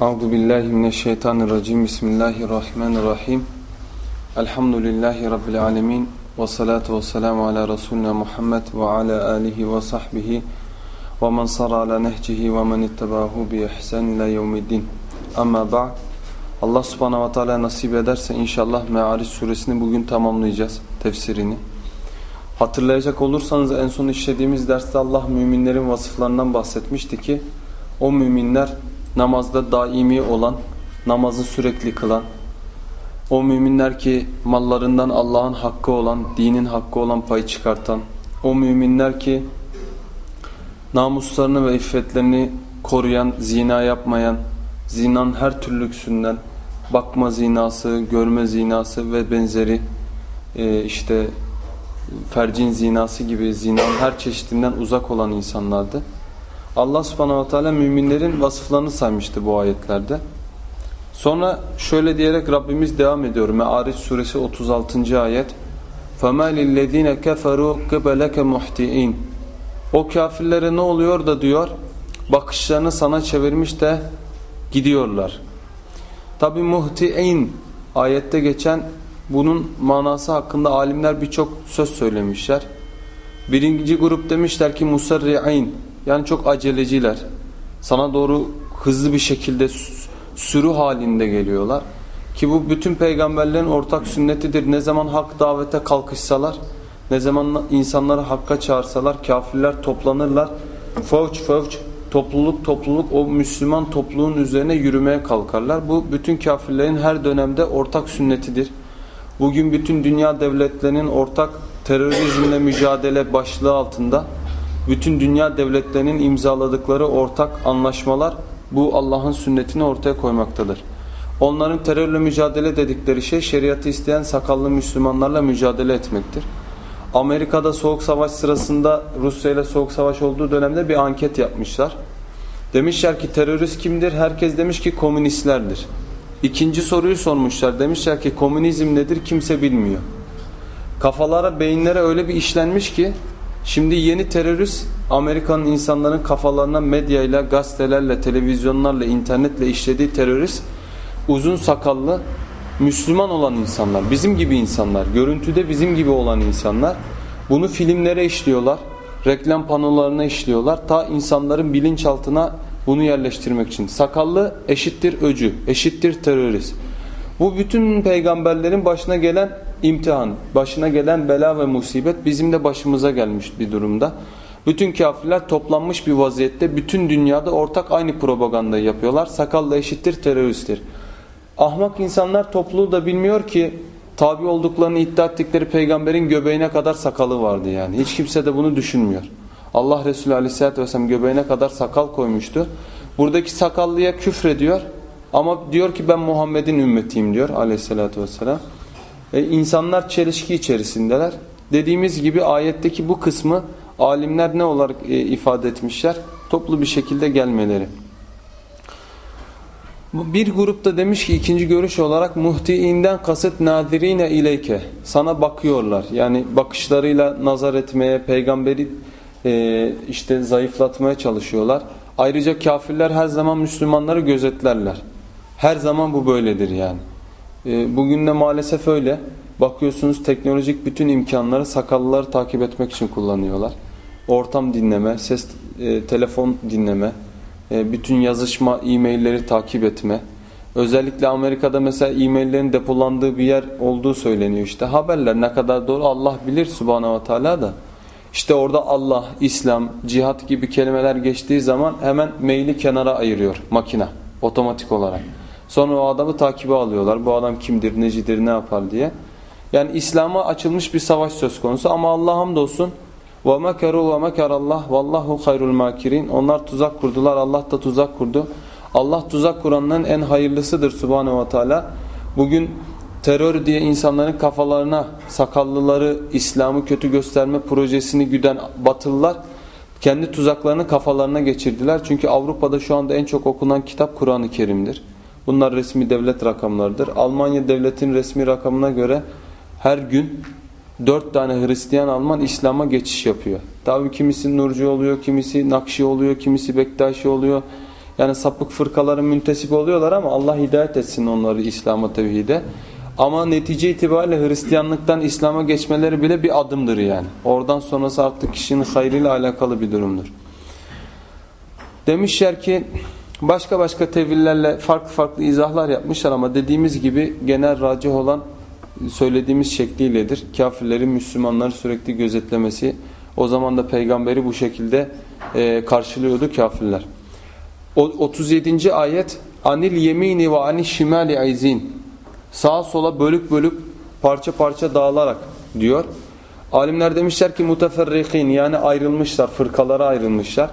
Euzu billahi mineşşeytanirracim. Bismillahirrahmanirrahim. Elhamdülillahi rabbil alamin ve salatu vesselamü ala resulina Muhammed ve ala alihi ve sahbihi ve men sara ala nehcihi ve men ittabahu bi ihsan ila yevmiddin. Amma ba'd. Allah subhanahu ve teala nasip ederse inşallah Me'ariç suresini bugün tamamlayacağız tefsirini. Hatırlayacak olursanız en son işlediğimiz derste Allah müminlerin vasıflarından bahsetmişti ki o müminler namazda daimi olan, namazı sürekli kılan, o müminler ki mallarından Allah'ın hakkı olan, dinin hakkı olan pay çıkartan, o müminler ki namuslarını ve iffetlerini koruyan, zina yapmayan, zinan her türlüsünden, bakma zinası, görme zinası ve benzeri e, işte fercin zinası gibi zinanın her çeşitinden uzak olan insanlardı. Allah subhanahu teala müminlerin vasıflarını saymıştı bu ayetlerde. Sonra şöyle diyerek Rabbimiz devam ediyor. Me'ariç suresi 36. ayet. فَمَا لِلَّذ۪ينَ كَفَرُوا قِبَلَكَ مُحْتِئِينَ O kafirlere ne oluyor da diyor, bakışlarını sana çevirmiş de gidiyorlar. Tabi muhti'in ayette geçen bunun manası hakkında alimler birçok söz söylemişler. Birinci grup demişler ki musarri'in yani çok aceleciler. Sana doğru hızlı bir şekilde sürü halinde geliyorlar. Ki bu bütün peygamberlerin ortak sünnetidir. Ne zaman hak davete kalkışsalar, ne zaman insanları hakka çağırsalar kafirler toplanırlar. Fevç fevç topluluk topluluk o Müslüman topluluğun üzerine yürümeye kalkarlar. Bu bütün kafirlerin her dönemde ortak sünnetidir. Bugün bütün dünya devletlerinin ortak terörizmle mücadele başlığı altında bütün dünya devletlerinin imzaladıkları ortak anlaşmalar bu Allah'ın sünnetini ortaya koymaktadır. Onların terörle mücadele dedikleri şey şeriatı isteyen sakallı Müslümanlarla mücadele etmektir. Amerika'da soğuk savaş sırasında Rusya ile soğuk savaş olduğu dönemde bir anket yapmışlar. Demişler ki terörist kimdir? Herkes demiş ki komünistlerdir. İkinci soruyu sormuşlar. Demişler ki komünizm nedir? Kimse bilmiyor. Kafalara, beyinlere öyle bir işlenmiş ki Şimdi yeni terörist Amerika'nın insanların kafalarına medyayla, gazetelerle, televizyonlarla, internetle işlediği terörist uzun sakallı Müslüman olan insanlar, bizim gibi insanlar, görüntüde bizim gibi olan insanlar bunu filmlere işliyorlar, reklam panolarına işliyorlar ta insanların bilinçaltına bunu yerleştirmek için. Sakallı eşittir öcü, eşittir terörist. Bu bütün peygamberlerin başına gelen imtihan, başına gelen bela ve musibet bizim de başımıza gelmiş bir durumda. Bütün kafirler toplanmış bir vaziyette bütün dünyada ortak aynı propagandayı yapıyorlar. Sakallı eşittir teröristtir. Ahmak insanlar topluluğu da bilmiyor ki tabi olduklarını iddia ettikleri peygamberin göbeğine kadar sakalı vardı yani. Hiç kimse de bunu düşünmüyor. Allah Resulü Aleyhisselatü Vesselam göbeğine kadar sakal koymuştu. Buradaki sakallıya küfrediyor ama diyor ki ben Muhammed'in ümmetiyim diyor Aleyhisselatü Vesselam. E, insanlar çelişki içerisindeler. Dediğimiz gibi ayetteki bu kısmı alimler ne olarak e, ifade etmişler? Toplu bir şekilde gelmeleri. Bir grupta demiş ki ikinci görüş olarak muhtiinden kasıt nadirine ileyke. Sana bakıyorlar. Yani bakışlarıyla nazar etmeye, peygamberi e, işte zayıflatmaya çalışıyorlar. Ayrıca kafirler her zaman Müslümanları gözetlerler. Her zaman bu böyledir yani. E, bugün de maalesef öyle. Bakıyorsunuz teknolojik bütün imkanları sakallıları takip etmek için kullanıyorlar. Ortam dinleme, ses, e, telefon dinleme, e, bütün yazışma, e-mailleri takip etme. Özellikle Amerika'da mesela e-maillerin depolandığı bir yer olduğu söyleniyor işte. Haberler ne kadar doğru Allah bilir subhanahu ve teala da. İşte orada Allah, İslam, cihat gibi kelimeler geçtiği zaman hemen maili kenara ayırıyor makine otomatik olarak. Sonra o adamı takibe alıyorlar. Bu adam kimdir, necidir, ne yapar diye. Yani İslam'a açılmış bir savaş söz konusu ama Allah hamdolsun وَمَكَرُوا وَمَكَرَ اللّٰهِ وَاللّٰهُ خَيْرُ الْمَاكِرِينَ Onlar tuzak kurdular, Allah da tuzak kurdu. Allah tuzak kuranların en hayırlısıdır Subhanahu ve Teala. Bugün terör diye insanların kafalarına sakallıları İslam'ı kötü gösterme projesini güden batılılar kendi tuzaklarını kafalarına geçirdiler. Çünkü Avrupa'da şu anda en çok okunan kitap Kur'an-ı Kerim'dir. Bunlar resmi devlet rakamlarıdır. Almanya devletin resmi rakamına göre her gün dört tane Hristiyan Alman İslam'a geçiş yapıyor. Tabi kimisi Nurcu oluyor, kimisi Nakşi oluyor, kimisi Bektaşi oluyor. yani sapık fırkaların müntesip oluyorlar ama Allah hidayet etsin onları İslam'a tevhide. Ama netice itibariyle Hristiyanlıktan İslam'a geçmeleri bile bir adımdır yani. Oradan sonrası artık kişinin hayrıyla alakalı bir durumdur. Demişler ki başka başka tevillerle farklı farklı izahlar yapmışlar ama dediğimiz gibi genel racih olan söylediğimiz şekliyledir. Kafirlerin Müslümanları sürekli gözetlemesi o zaman da peygamberi bu şekilde e, karşılıyordu kafirler. O, 37. ayet Anil yemini ve anil şimali aizin sağa sola bölük bölük parça parça dağılarak diyor. Alimler demişler ki muteferrikin yani ayrılmışlar, fırkalara ayrılmışlar.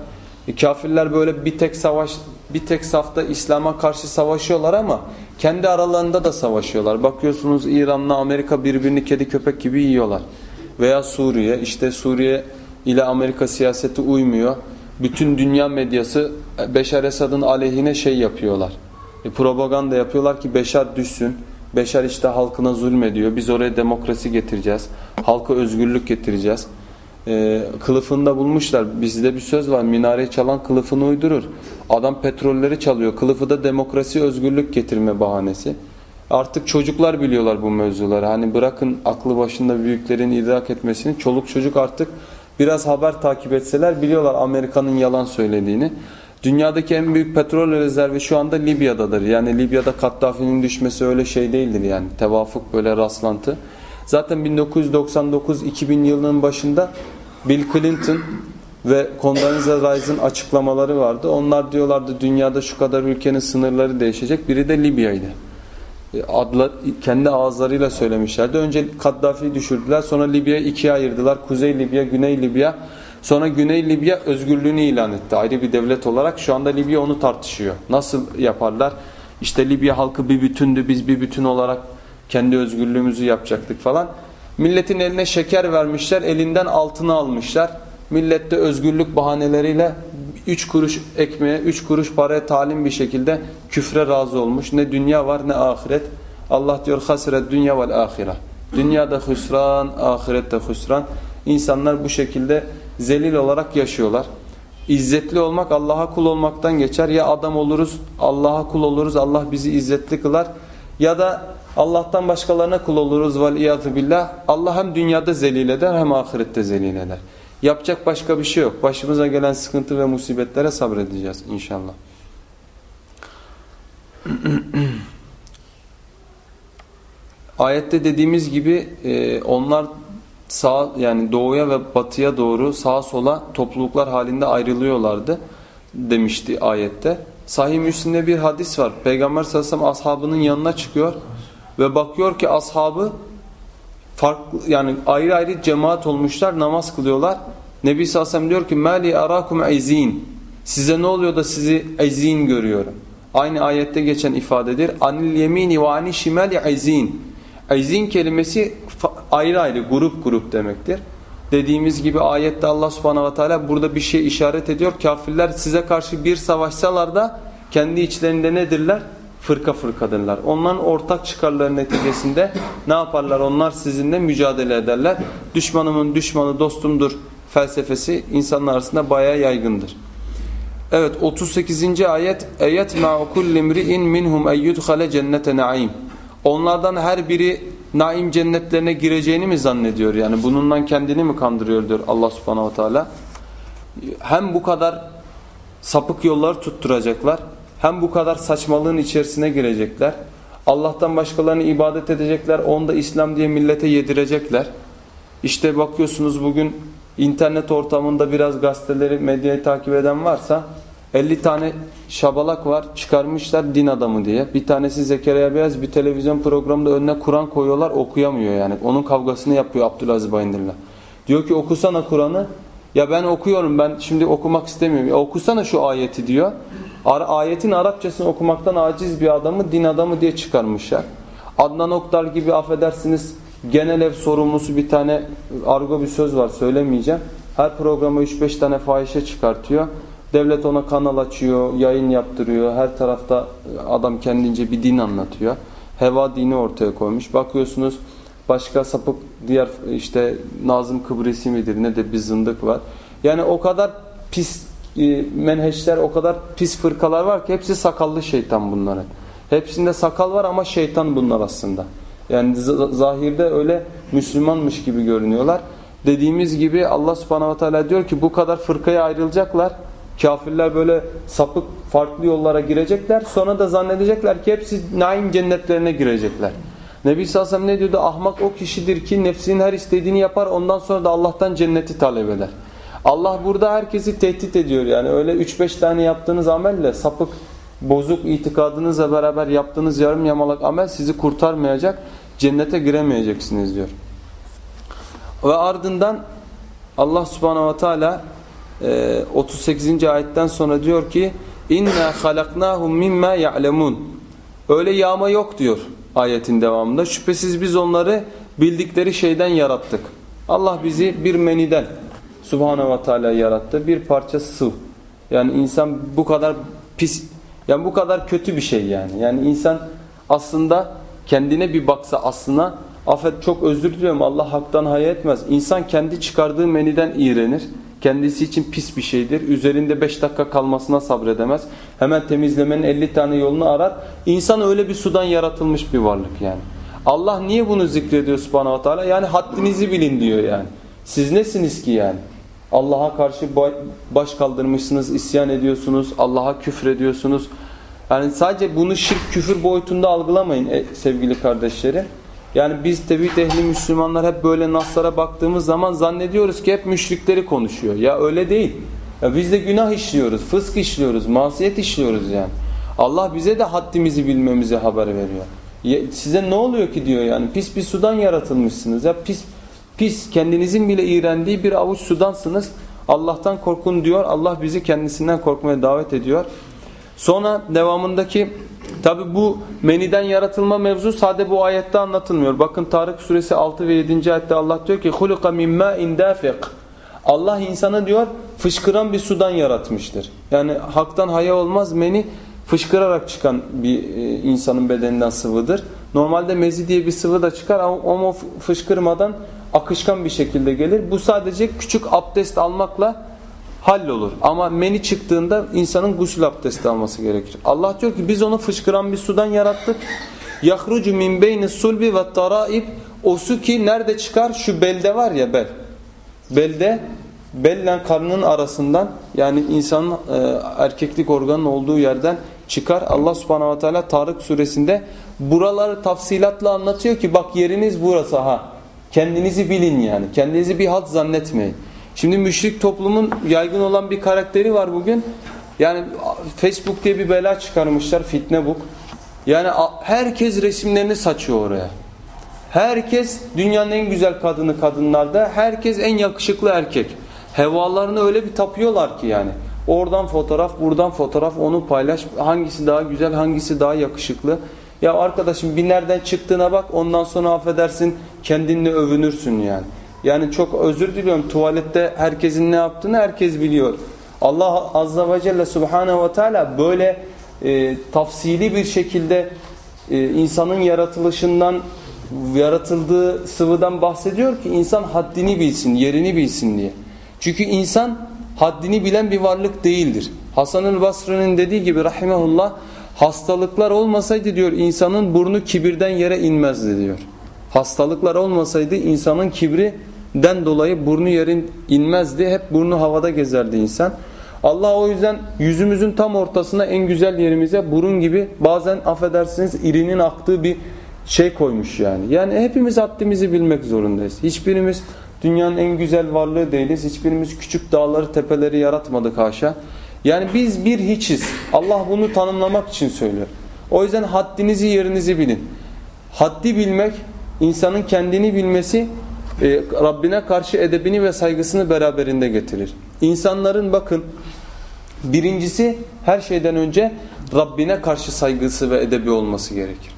E, kafirler böyle bir tek savaş, bir tek safta İslam'a karşı savaşıyorlar ama kendi aralarında da savaşıyorlar. Bakıyorsunuz İran'la Amerika birbirini kedi köpek gibi yiyorlar. Veya Suriye, işte Suriye ile Amerika siyaseti uymuyor. Bütün dünya medyası Beşar Esad'ın aleyhine şey yapıyorlar. E, propaganda yapıyorlar ki Beşar düşsün. Beşar işte halkına zulmediyor. Biz oraya demokrasi getireceğiz. Halka özgürlük getireceğiz. E, kılıfında bulmuşlar. Bizde bir söz var. Minare çalan kılıfını uydurur. Adam petrolleri çalıyor. Kılıfı da demokrasi, özgürlük getirme bahanesi. Artık çocuklar biliyorlar bu mevzuları. Hani bırakın aklı başında büyüklerin idrak etmesini. Çoluk çocuk artık biraz haber takip etseler biliyorlar Amerika'nın yalan söylediğini. Dünyadaki en büyük petrol rezervi şu anda Libya'dadır. Yani Libya'da Kaddafi'nin düşmesi öyle şey değildir yani. Tevafuk böyle rastlantı. Zaten 1999-2000 yılının başında Bill Clinton ve Condoleezza Rice'ın açıklamaları vardı. Onlar diyorlardı dünyada şu kadar ülkenin sınırları değişecek. Biri de Libya'ydı. E, adla, kendi ağızlarıyla söylemişlerdi. Önce Kaddafi'yi düşürdüler. Sonra Libya'yı ikiye ayırdılar. Kuzey Libya, Güney Libya. Sonra Güney Libya özgürlüğünü ilan etti. Ayrı bir devlet olarak. Şu anda Libya onu tartışıyor. Nasıl yaparlar? İşte Libya halkı bir bütündü. Biz bir bütün olarak kendi özgürlüğümüzü yapacaktık falan. Milletin eline şeker vermişler. Elinden altını almışlar. Millette özgürlük bahaneleriyle 3 kuruş ekmeğe, 3 kuruş paraya talim bir şekilde küfre razı olmuş. Ne dünya var ne ahiret. Allah diyor hasret dünya vel ahire. Dünyada hüsran, ahirette hüsran. İnsanlar bu şekilde zelil olarak yaşıyorlar. İzzetli olmak Allah'a kul olmaktan geçer. Ya adam oluruz, Allah'a kul oluruz, Allah bizi izzetli kılar. Ya da Allah'tan başkalarına kul oluruz vel billah. Allah hem dünyada zelil eder hem ahirette zelil eder. Yapacak başka bir şey yok. Başımıza gelen sıkıntı ve musibetlere sabredeceğiz inşallah. Ayette dediğimiz gibi e, onlar sağ yani doğuya ve batıya doğru sağa sola topluluklar halinde ayrılıyorlardı demişti ayette. Sahih Müslim'de bir hadis var. Peygamber sallallahu aleyhi ve sellem ashabının yanına çıkıyor ve bakıyor ki ashabı farklı yani ayrı ayrı cemaat olmuşlar namaz kılıyorlar. Nebi sellem diyor ki mali arakum izin. Size ne oluyor da sizi izin görüyorum. Aynı ayette geçen ifadedir. Anil yemini ve anil şimali izin. İzin kelimesi ayrı ayrı grup grup demektir. Dediğimiz gibi ayette Allah subhanahu ve teala burada bir şey işaret ediyor. Kafirler size karşı bir savaşsalar da kendi içlerinde nedirler? Fırka fırkadırlar. Onların ortak çıkarları neticesinde ne yaparlar? Onlar sizinle mücadele ederler. Düşmanımın düşmanı dostumdur felsefesi insanlar arasında bayağı yaygındır. Evet 38. ayet Eyet ma'u kulli imri'in minhum eyyudhale cennete naim. Onlardan her biri naim cennetlerine gireceğini mi zannediyor? Yani bunundan kendini mi kandırıyor diyor Allah subhanahu teala. Hem bu kadar sapık yolları tutturacaklar. Hem bu kadar saçmalığın içerisine girecekler. Allah'tan başkalarını ibadet edecekler. Onu da İslam diye millete yedirecekler. İşte bakıyorsunuz bugün internet ortamında biraz gazeteleri, medyayı takip eden varsa 50 tane şabalak var çıkarmışlar din adamı diye. Bir tanesi Zekeriya Beyaz bir televizyon programında önüne Kur'an koyuyorlar okuyamıyor yani. Onun kavgasını yapıyor Abdülaziz Bayındır'la. Diyor ki okusana Kur'an'ı. Ya ben okuyorum ben şimdi okumak istemiyorum. Ya okusana şu ayeti diyor. Ayetin Arapçasını okumaktan aciz bir adamı din adamı diye çıkarmışlar. Adnan Oktar gibi affedersiniz genel ev sorumlusu bir tane argo bir söz var söylemeyeceğim. Her programa 3-5 tane fahişe çıkartıyor. Devlet ona kanal açıyor, yayın yaptırıyor. Her tarafta adam kendince bir din anlatıyor. Heva dini ortaya koymuş. Bakıyorsunuz başka sapık diğer işte Nazım Kıbrisi midir ne de bir zındık var. Yani o kadar pis e, menheçler, o kadar pis fırkalar var ki hepsi sakallı şeytan bunların. Hepsinde sakal var ama şeytan bunlar aslında. Yani zahirde öyle Müslümanmış gibi görünüyorlar. Dediğimiz gibi Allah subhanahu wa ta'ala diyor ki bu kadar fırkaya ayrılacaklar. Kafirler böyle sapık farklı yollara girecekler. Sonra da zannedecekler ki hepsi naim cennetlerine girecekler. Nebi sellem ne diyordu? Ahmak o kişidir ki nefsinin her istediğini yapar ondan sonra da Allah'tan cenneti talep eder. Allah burada herkesi tehdit ediyor yani öyle 3-5 tane yaptığınız amelle sapık bozuk itikadınızla beraber yaptığınız yarım yamalak amel sizi kurtarmayacak cennete giremeyeceksiniz diyor. Ve ardından Allah subhanahu ve teala 38. E, ayetten sonra diyor ki inna halaknahum mimma ya'lemun öyle yağma yok diyor ayetin devamında şüphesiz biz onları bildikleri şeyden yarattık Allah bizi bir meniden subhanahu ve teala yarattı bir parça sıv yani insan bu kadar pis yani bu kadar kötü bir şey yani yani insan aslında kendine bir baksa aslına affet çok özür diliyorum Allah haktan hayal etmez. İnsan kendi çıkardığı meniden iğrenir. Kendisi için pis bir şeydir. Üzerinde 5 dakika kalmasına sabredemez. Hemen temizlemenin 50 tane yolunu arar. İnsan öyle bir sudan yaratılmış bir varlık yani. Allah niye bunu zikrediyor subhanahu teala? Yani haddinizi bilin diyor yani. Siz nesiniz ki yani? Allah'a karşı baş kaldırmışsınız, isyan ediyorsunuz, Allah'a küfür ediyorsunuz. Yani sadece bunu şirk küfür boyutunda algılamayın e, sevgili kardeşlerim. Yani biz tevhid ehli Müslümanlar hep böyle naslara baktığımız zaman zannediyoruz ki hep müşrikleri konuşuyor. Ya öyle değil. Ya biz de günah işliyoruz, fısk işliyoruz, masiyet işliyoruz yani. Allah bize de haddimizi bilmemizi haber veriyor. Ya, size ne oluyor ki diyor yani pis bir sudan yaratılmışsınız. Ya pis pis kendinizin bile iğrendiği bir avuç sudansınız. Allah'tan korkun diyor. Allah bizi kendisinden korkmaya davet ediyor. Sonra devamındaki tabi bu meniden yaratılma mevzu sade bu ayette anlatılmıyor. Bakın Tarık suresi 6 ve 7. ayette Allah diyor ki خُلُقَ مِنْ مَا اِنْ Allah insanı diyor fışkıran bir sudan yaratmıştır. Yani haktan haya olmaz meni fışkırarak çıkan bir e, insanın bedeninden sıvıdır. Normalde mezi diye bir sıvı da çıkar ama o fışkırmadan akışkan bir şekilde gelir. Bu sadece küçük abdest almakla hallolur. Ama meni çıktığında insanın gusül abdesti alması gerekir. Allah diyor ki biz onu fışkıran bir sudan yarattık. Yahrucu min beyni sulbi ve taraib o su ki nerede çıkar? Şu belde var ya bel. Belde belle karnının arasından yani insanın e, erkeklik organının olduğu yerden çıkar. Allah subhanahu ve teala Tarık suresinde buraları tafsilatla anlatıyor ki bak yeriniz burası ha. Kendinizi bilin yani. Kendinizi bir halt zannetmeyin. Şimdi müşrik toplumun yaygın olan bir karakteri var bugün. Yani Facebook diye bir bela çıkarmışlar fitne buk. Yani herkes resimlerini saçıyor oraya. Herkes dünyanın en güzel kadını kadınlarda. Herkes en yakışıklı erkek. Hevalarını öyle bir tapıyorlar ki yani. Oradan fotoğraf, buradan fotoğraf, onu paylaş. Hangisi daha güzel, hangisi daha yakışıklı. Ya arkadaşım bir nereden çıktığına bak ondan sonra affedersin kendinle övünürsün yani. Yani çok özür diliyorum tuvalette herkesin ne yaptığını herkes biliyor. Allah Azza ve Celle Subhanahu ve Teala böyle e, tafsili bir şekilde e, insanın yaratılışından yaratıldığı sıvıdan bahsediyor ki insan haddini bilsin, yerini bilsin diye. Çünkü insan haddini bilen bir varlık değildir. Hasan-ı Basri'nin dediği gibi rahimehullah hastalıklar olmasaydı diyor insanın burnu kibirden yere inmezdi diyor. Hastalıklar olmasaydı insanın kibrinden dolayı burnu yerin inmezdi. Hep burnu havada gezerdi insan. Allah o yüzden yüzümüzün tam ortasına en güzel yerimize burun gibi bazen affedersiniz irinin aktığı bir şey koymuş yani. Yani hepimiz haddimizi bilmek zorundayız. Hiçbirimiz dünyanın en güzel varlığı değiliz. Hiçbirimiz küçük dağları tepeleri yaratmadık haşa. Yani biz bir hiçiz. Allah bunu tanımlamak için söylüyor. O yüzden haddinizi yerinizi bilin. Haddi bilmek insanın kendini bilmesi e, Rabbine karşı edebini ve saygısını beraberinde getirir. İnsanların bakın birincisi her şeyden önce Rabbine karşı saygısı ve edebi olması gerekir.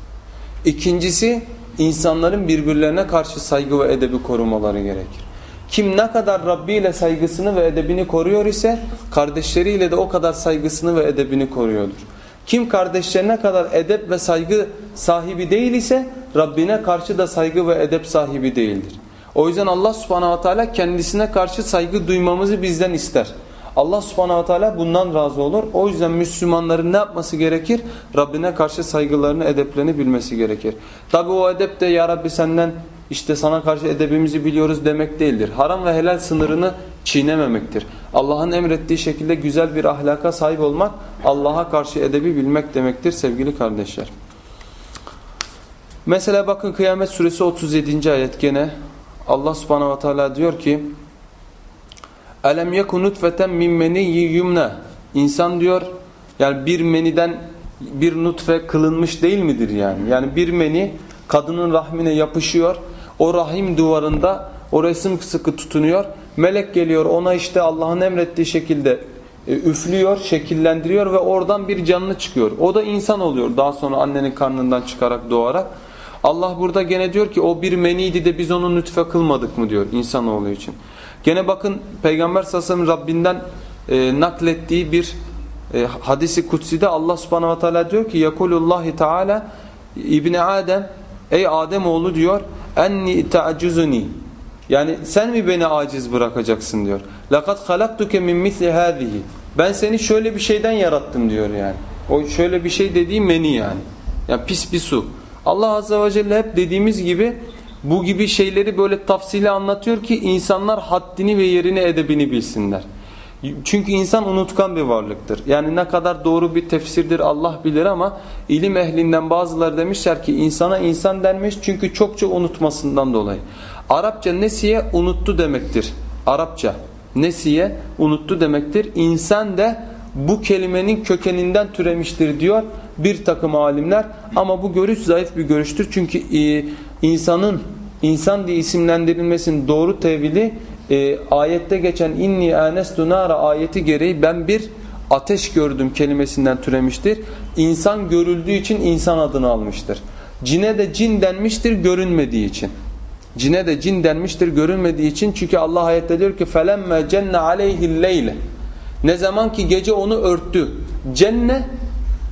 İkincisi insanların birbirlerine karşı saygı ve edebi korumaları gerekir. Kim ne kadar Rabbi ile saygısını ve edebini koruyor ise kardeşleriyle de o kadar saygısını ve edebini koruyordur. Kim kardeşlerine kadar edep ve saygı sahibi değil ise Rabbine karşı da saygı ve edep sahibi değildir. O yüzden Allah subhanahu wa ta'ala kendisine karşı saygı duymamızı bizden ister. Allah subhanahu teala bundan razı olur. O yüzden Müslümanların ne yapması gerekir? Rabbine karşı saygılarını, edeplerini bilmesi gerekir. Tabi o edep de ya Rabbi senden işte sana karşı edebimizi biliyoruz demek değildir. Haram ve helal sınırını çiğnememektir. Allah'ın emrettiği şekilde güzel bir ahlaka sahip olmak Allah'a karşı edebi bilmek demektir sevgili kardeşler. Mesela bakın Kıyamet Suresi 37. ayet gene Allah subhanahu ve teala diyor ki Elem yekun nutfeten min meniyyi yumna İnsan diyor yani bir meniden bir nutfe kılınmış değil midir yani? Yani bir meni kadının rahmine yapışıyor. O rahim duvarında o resim sıkı tutunuyor. Melek geliyor ona işte Allah'ın emrettiği şekilde e, üflüyor, şekillendiriyor ve oradan bir canlı çıkıyor. O da insan oluyor daha sonra annenin karnından çıkarak doğarak. Allah burada gene diyor ki o bir meniydi de biz onu nütfe kılmadık mı diyor insanoğlu için. Gene bakın Peygamber sallallahu Rabbinden e, naklettiği bir e, hadisi kutside Allah subhanahu ve teala diyor ki Yakulullahi Teala İbni Adem ey Adem oğlu diyor enni ta'cuzuni yani sen mi beni aciz bırakacaksın diyor. Lakat halaktuke min misli hadihi. Ben seni şöyle bir şeyden yarattım diyor yani. O şöyle bir şey dediğim meni yani. Yani pis bir su. Allah azze ve celle hep dediğimiz gibi bu gibi şeyleri böyle tafsili anlatıyor ki insanlar haddini ve yerini edebini bilsinler. Çünkü insan unutkan bir varlıktır. Yani ne kadar doğru bir tefsirdir Allah bilir ama ilim ehlinden bazıları demişler ki insana insan denmiş çünkü çokça unutmasından dolayı. Arapça nesiye unuttu demektir. Arapça nesiye unuttu demektir. İnsan de bu kelimenin kökeninden türemiştir diyor bir takım alimler. Ama bu görüş zayıf bir görüştür. Çünkü e, insanın insan diye isimlendirilmesinin doğru tevili e, ayette geçen inni anestu nara ayeti gereği ben bir ateş gördüm kelimesinden türemiştir. İnsan görüldüğü için insan adını almıştır. Cine de cin denmiştir görünmediği için. Cine de cin denmiştir görünmediği için çünkü Allah ayette diyor ki felemme cenne aleyhilleyle ne zaman ki gece onu örttü. Cenne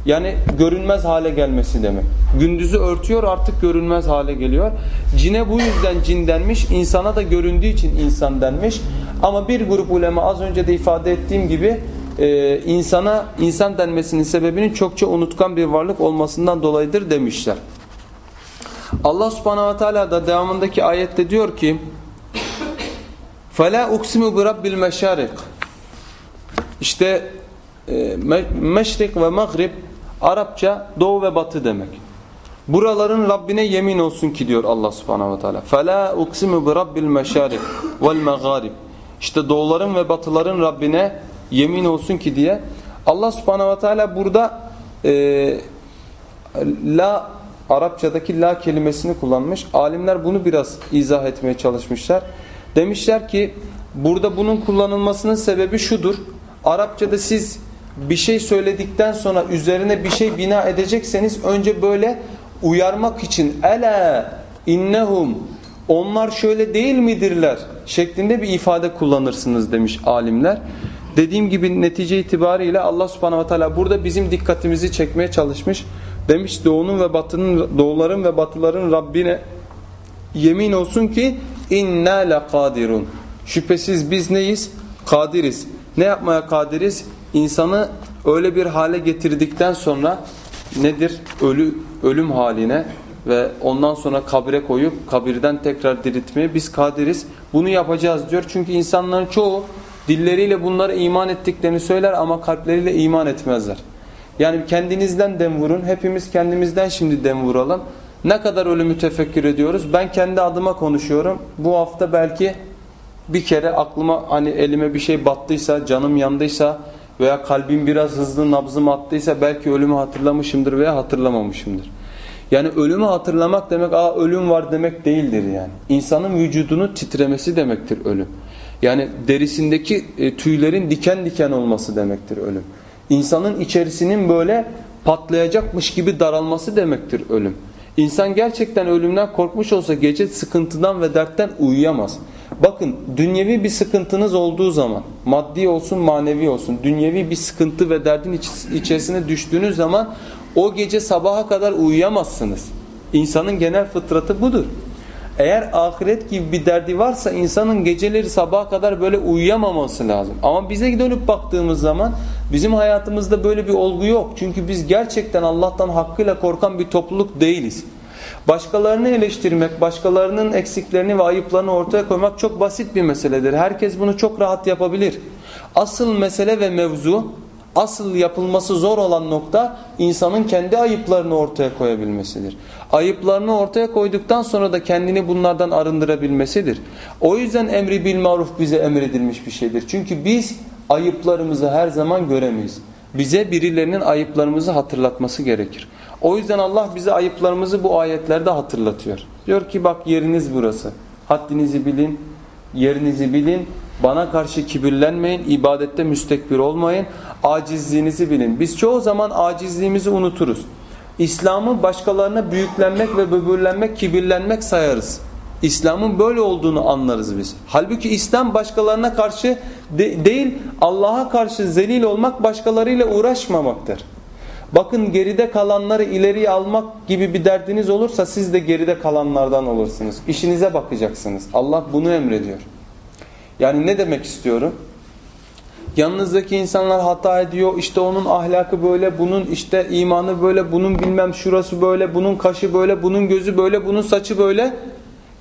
yani görünmez hale gelmesi demek. Gündüzü örtüyor artık görünmez hale geliyor. Cine bu yüzden cin denmiş. insana da göründüğü için insan denmiş. Ama bir grup ulema az önce de ifade ettiğim gibi e, insana insan denmesinin sebebinin çokça unutkan bir varlık olmasından dolayıdır demişler. Allah subhanahu ve teala da devamındaki ayette diyor ki فَلَا اُقْسِمُ بِرَبِّ الْمَشَارِقِ İşte e, meşrik ve mağrib Arapça doğu ve batı demek. Buraların Rabbine yemin olsun ki diyor Allah subhanahu ve teala. فَلَا اُقْسِمُ بِرَبِّ الْمَشَارِقِ وَالْمَغَارِبِ İşte doğuların ve batıların Rabbine yemin olsun ki diye Allah subhanahu ve teala burada e, la Arapçadaki la kelimesini kullanmış. Alimler bunu biraz izah etmeye çalışmışlar. Demişler ki burada bunun kullanılmasının sebebi şudur. Arapçada siz bir şey söyledikten sonra üzerine bir şey bina edecekseniz önce böyle uyarmak için ela innehum onlar şöyle değil midirler şeklinde bir ifade kullanırsınız demiş alimler. Dediğim gibi netice itibariyle Allah subhanahu ve teala burada bizim dikkatimizi çekmeye çalışmış. Demiş doğunun ve batının doğuların ve batıların Rabbine yemin olsun ki inna laqadirun. Şüphesiz biz neyiz? Kadiriz. Ne yapmaya kadiriz? İnsanı öyle bir hale getirdikten sonra nedir? Ölü ölüm haline ve ondan sonra kabire koyup kabirden tekrar diriltmeye biz kadiriz. Bunu yapacağız diyor. Çünkü insanların çoğu dilleriyle bunları iman ettiklerini söyler ama kalpleriyle iman etmezler. Yani kendinizden dem vurun. Hepimiz kendimizden şimdi dem vuralım. Ne kadar ölümü tefekkür ediyoruz? Ben kendi adıma konuşuyorum. Bu hafta belki bir kere aklıma hani elime bir şey battıysa, canım yandıysa veya kalbim biraz hızlı nabzım attıysa belki ölümü hatırlamışımdır veya hatırlamamışımdır. Yani ölümü hatırlamak demek aa ölüm var demek değildir yani. İnsanın vücudunu titremesi demektir ölüm. Yani derisindeki e, tüylerin diken diken olması demektir ölüm. İnsanın içerisinin böyle patlayacakmış gibi daralması demektir ölüm. İnsan gerçekten ölümden korkmuş olsa gece sıkıntıdan ve dertten uyuyamaz. Bakın dünyevi bir sıkıntınız olduğu zaman maddi olsun manevi olsun dünyevi bir sıkıntı ve derdin iç içerisine düştüğünüz zaman o gece sabaha kadar uyuyamazsınız. İnsanın genel fıtratı budur. Eğer ahiret gibi bir derdi varsa insanın geceleri sabaha kadar böyle uyuyamaması lazım. Ama bize dönüp baktığımız zaman bizim hayatımızda böyle bir olgu yok. Çünkü biz gerçekten Allah'tan hakkıyla korkan bir topluluk değiliz. Başkalarını eleştirmek, başkalarının eksiklerini ve ayıplarını ortaya koymak çok basit bir meseledir. Herkes bunu çok rahat yapabilir. Asıl mesele ve mevzu, asıl yapılması zor olan nokta insanın kendi ayıplarını ortaya koyabilmesidir. Ayıplarını ortaya koyduktan sonra da kendini bunlardan arındırabilmesidir. O yüzden emri bil maruf bize emredilmiş bir şeydir. Çünkü biz ayıplarımızı her zaman göremeyiz. Bize birilerinin ayıplarımızı hatırlatması gerekir. O yüzden Allah bize ayıplarımızı bu ayetlerde hatırlatıyor. Diyor ki bak yeriniz burası. Haddinizi bilin, yerinizi bilin. Bana karşı kibirlenmeyin, ibadette müstekbir olmayın. Acizliğinizi bilin. Biz çoğu zaman acizliğimizi unuturuz. İslam'ı başkalarına büyüklenmek ve böbürlenmek, kibirlenmek sayarız. İslam'ın böyle olduğunu anlarız biz. Halbuki İslam başkalarına karşı de değil, Allah'a karşı zelil olmak, başkalarıyla uğraşmamaktır. Bakın geride kalanları ileriye almak gibi bir derdiniz olursa siz de geride kalanlardan olursunuz. İşinize bakacaksınız. Allah bunu emrediyor. Yani ne demek istiyorum? Yanınızdaki insanlar hata ediyor. İşte onun ahlakı böyle, bunun işte imanı böyle, bunun bilmem şurası böyle, bunun kaşı böyle, bunun gözü böyle, bunun saçı böyle.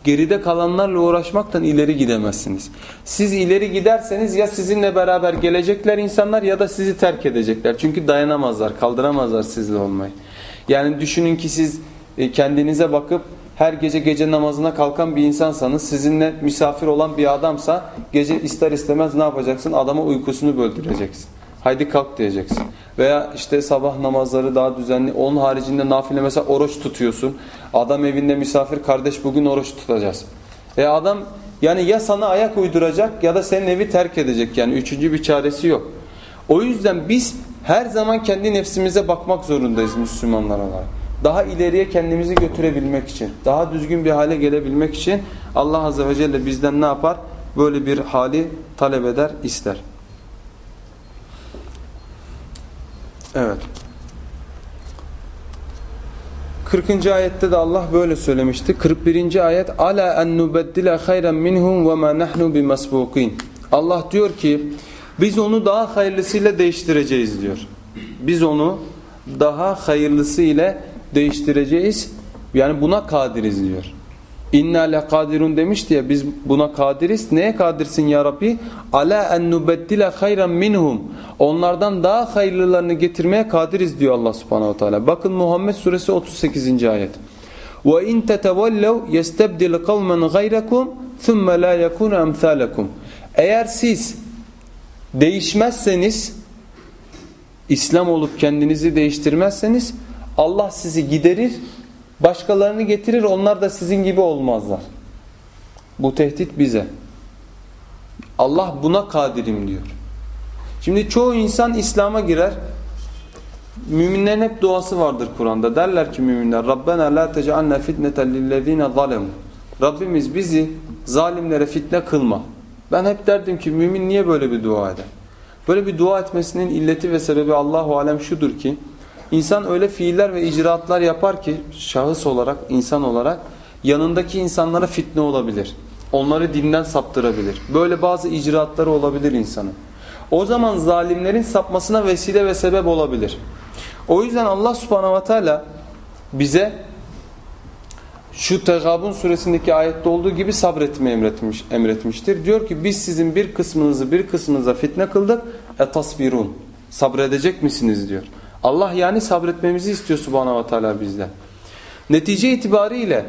Geride kalanlarla uğraşmaktan ileri gidemezsiniz. Siz ileri giderseniz ya sizinle beraber gelecekler insanlar ya da sizi terk edecekler. Çünkü dayanamazlar, kaldıramazlar sizle olmayı. Yani düşünün ki siz e, kendinize bakıp her gece gece namazına kalkan bir insansanız sizinle misafir olan bir adamsa gece ister istemez ne yapacaksın? Adama uykusunu böldüreceksin. Haydi kalk diyeceksin. Veya işte sabah namazları daha düzenli. Onun haricinde nafile mesela oruç tutuyorsun. Adam evinde misafir kardeş bugün oruç tutacağız. E adam yani ya sana ayak uyduracak ya da senin evi terk edecek. Yani üçüncü bir çaresi yok. O yüzden biz her zaman kendi nefsimize bakmak zorundayız Müslümanlar olarak. Daha ileriye kendimizi götürebilmek için, daha düzgün bir hale gelebilmek için Allah Azze ve Celle bizden ne yapar? Böyle bir hali talep eder, ister. Evet. 40. ayette de Allah böyle söylemişti. 41. ayet ala en nubeddile hayran minhum ve ma nahnu bimasbuqin. Allah diyor ki biz onu daha hayırlısıyla değiştireceğiz diyor. Biz onu daha hayırlısı ile değiştireceğiz. Yani buna kadiriz diyor. İnna le kadirun demişti ya biz buna kadiriz. Neye kadirsin ya Rabbi? Ala en nubeddile hayran minhum. Onlardan daha hayırlılarını getirmeye kadiriz diyor Allah Subhanahu teala. Bakın Muhammed suresi 38. ayet. Ve in tetevellev yestebdil kavmen gayrakum thumma la yekun emsalakum. Eğer siz değişmezseniz İslam olup kendinizi değiştirmezseniz Allah sizi giderir Başkalarını getirir onlar da sizin gibi olmazlar. Bu tehdit bize. Allah buna kadirim diyor. Şimdi çoğu insan İslam'a girer. Müminlerin hep duası vardır Kur'an'da. Derler ki müminler Rabbena la tec'alna fitneten lillezine zalemu. Rabbimiz bizi zalimlere fitne kılma. Ben hep derdim ki mümin niye böyle bir dua eder? Böyle bir dua etmesinin illeti ve sebebi Allahu alem şudur ki İnsan öyle fiiller ve icraatlar yapar ki şahıs olarak, insan olarak yanındaki insanlara fitne olabilir. Onları dinden saptırabilir. Böyle bazı icraatları olabilir insanın. O zaman zalimlerin sapmasına vesile ve sebep olabilir. O yüzden Allah subhanahu ve teala bize şu Tegabun suresindeki ayette olduğu gibi sabretmeyi emretmiş, emretmiştir. Diyor ki biz sizin bir kısmınızı bir kısmınıza fitne kıldık. Etasbirun. Sabredecek misiniz diyor. Allah yani sabretmemizi istiyor subhanahu ve teala bizden. Netice itibariyle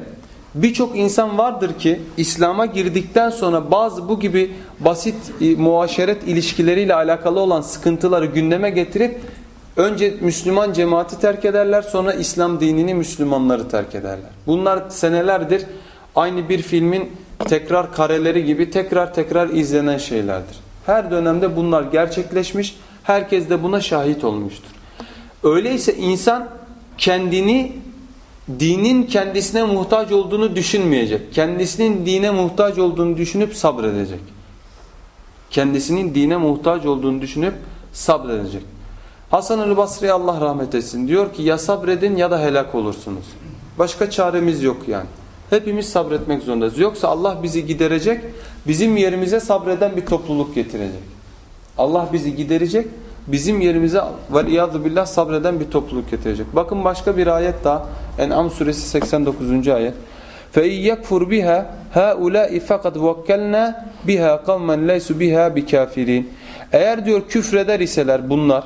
birçok insan vardır ki İslam'a girdikten sonra bazı bu gibi basit e, muaşeret ilişkileriyle alakalı olan sıkıntıları gündeme getirip önce Müslüman cemaati terk ederler sonra İslam dinini Müslümanları terk ederler. Bunlar senelerdir aynı bir filmin tekrar kareleri gibi tekrar tekrar izlenen şeylerdir. Her dönemde bunlar gerçekleşmiş herkes de buna şahit olmuştur. Öyleyse insan kendini dinin kendisine muhtaç olduğunu düşünmeyecek. Kendisinin dine muhtaç olduğunu düşünüp sabredecek. Kendisinin dine muhtaç olduğunu düşünüp sabredecek. Hasan el Basri Allah rahmet etsin diyor ki ya sabredin ya da helak olursunuz. Başka çaremiz yok yani. Hepimiz sabretmek zorundayız. Yoksa Allah bizi giderecek, bizim yerimize sabreden bir topluluk getirecek. Allah bizi giderecek, bizim yerimize veliyadu billah sabreden bir topluluk getirecek. Bakın başka bir ayet daha. En'am suresi 89. ayet. Fe yekfur biha haula'i fakat vekkelna biha kavmen leysu biha bikafirin. Eğer diyor küfreder iseler bunlar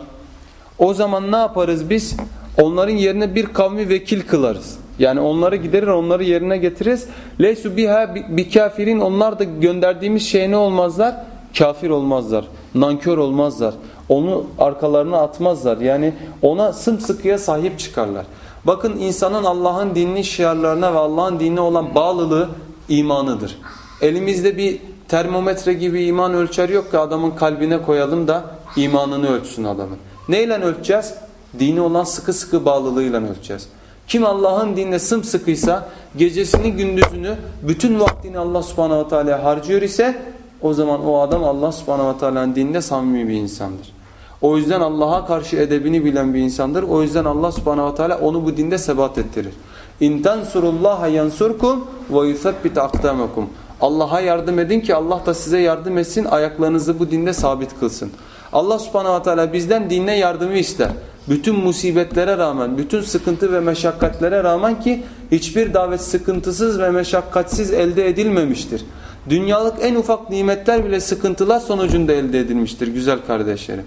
o zaman ne yaparız biz? Onların yerine bir kavmi vekil kılarız. Yani onları giderir, onları yerine getiririz. Leysu biha bikafirin onlar da gönderdiğimiz şey ne olmazlar? Kafir olmazlar, nankör olmazlar. Onu arkalarına atmazlar. Yani ona sımsıkıya sahip çıkarlar. Bakın insanın Allah'ın dinini şiarlarına ve Allah'ın dinine olan bağlılığı imanıdır. Elimizde bir termometre gibi iman ölçer yok ki adamın kalbine koyalım da imanını ölçsün adamın. Neyle ölçeceğiz? Dini olan sıkı sıkı bağlılığıyla ölçeceğiz. Kim Allah'ın dinine sımsıkıysa gecesini gündüzünü bütün vaktini Allah subhanahu teala harcıyor ise o zaman o adam Allah subhanahu teala'nın dininde samimi bir insandır. O yüzden Allah'a karşı edebini bilen bir insandır. O yüzden Allah subhanahu teala onu bu dinde sebat ettirir. İn tansurullaha yansurkum ve yusabbit akdamakum. Allah'a yardım edin ki Allah da size yardım etsin, ayaklarınızı bu dinde sabit kılsın. Allah subhanahu teala bizden dinine yardımı ister. Bütün musibetlere rağmen, bütün sıkıntı ve meşakkatlere rağmen ki hiçbir davet sıkıntısız ve meşakkatsiz elde edilmemiştir. Dünyalık en ufak nimetler bile sıkıntılar sonucunda elde edilmiştir güzel kardeşlerim.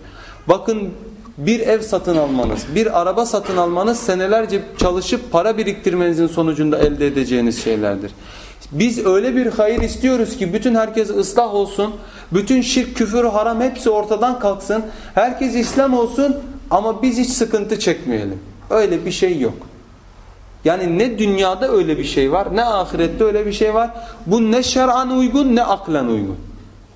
Bakın bir ev satın almanız, bir araba satın almanız senelerce çalışıp para biriktirmenizin sonucunda elde edeceğiniz şeylerdir. Biz öyle bir hayır istiyoruz ki bütün herkes ıslah olsun, bütün şirk, küfür, haram hepsi ortadan kalksın, herkes İslam olsun ama biz hiç sıkıntı çekmeyelim. Öyle bir şey yok. Yani ne dünyada öyle bir şey var ne ahirette öyle bir şey var. Bu ne şer'an uygun ne aklen uygun.